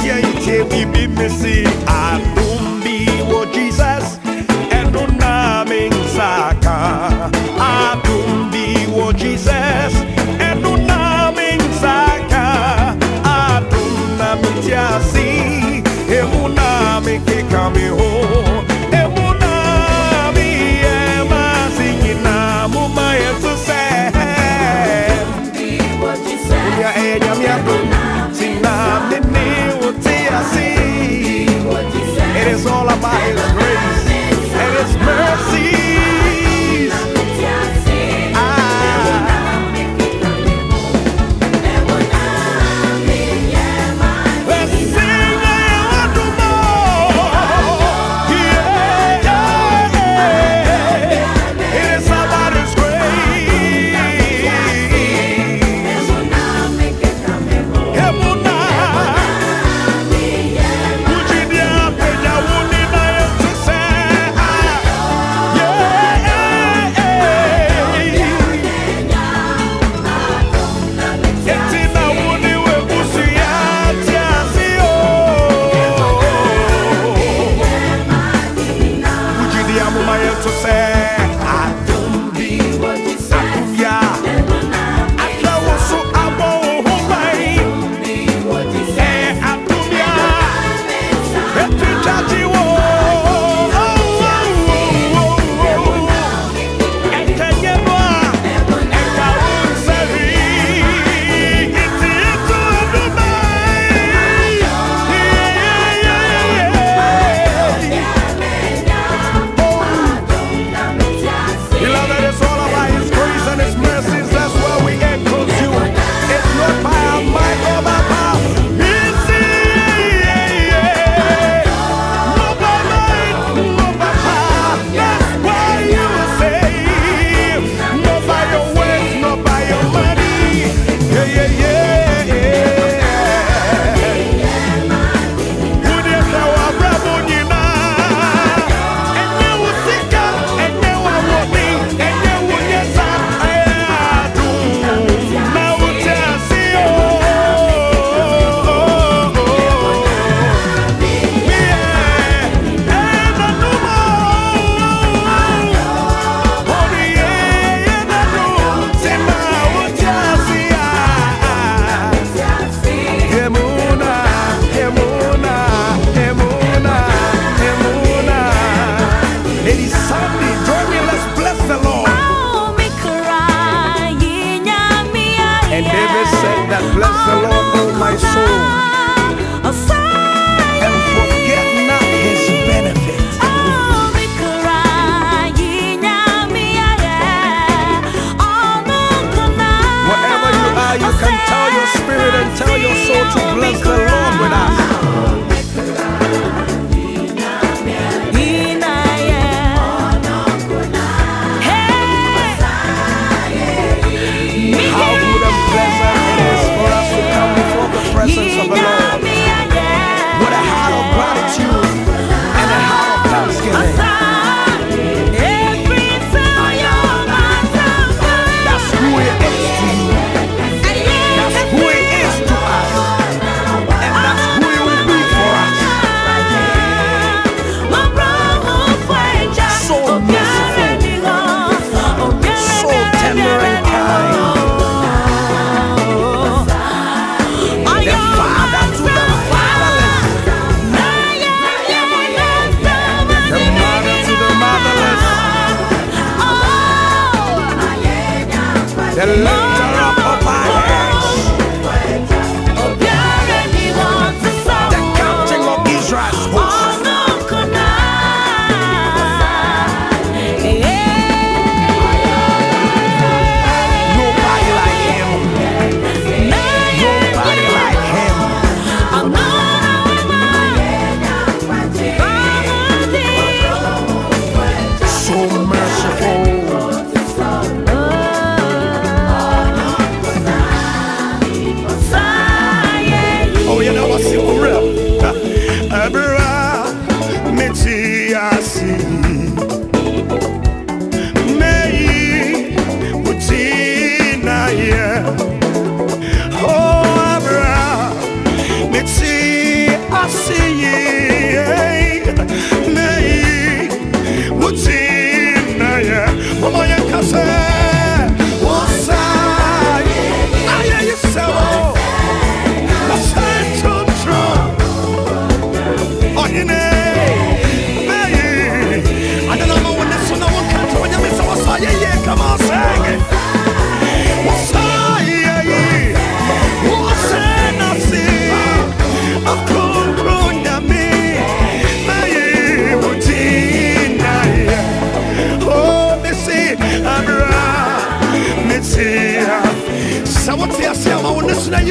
Yeah, you can't be missing. I've my soul.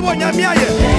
biribi wɔ nyame ayɛ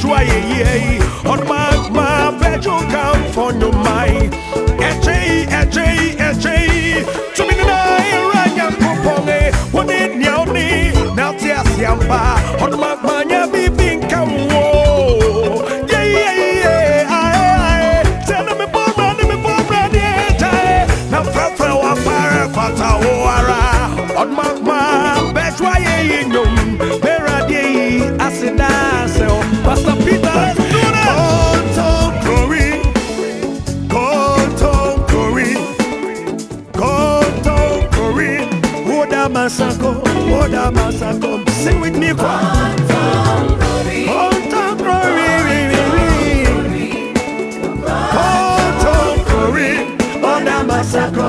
try ye on my my vejo come for no my eche eche eche to me na ira ya poponge one in your knee now tears yamba on my Casa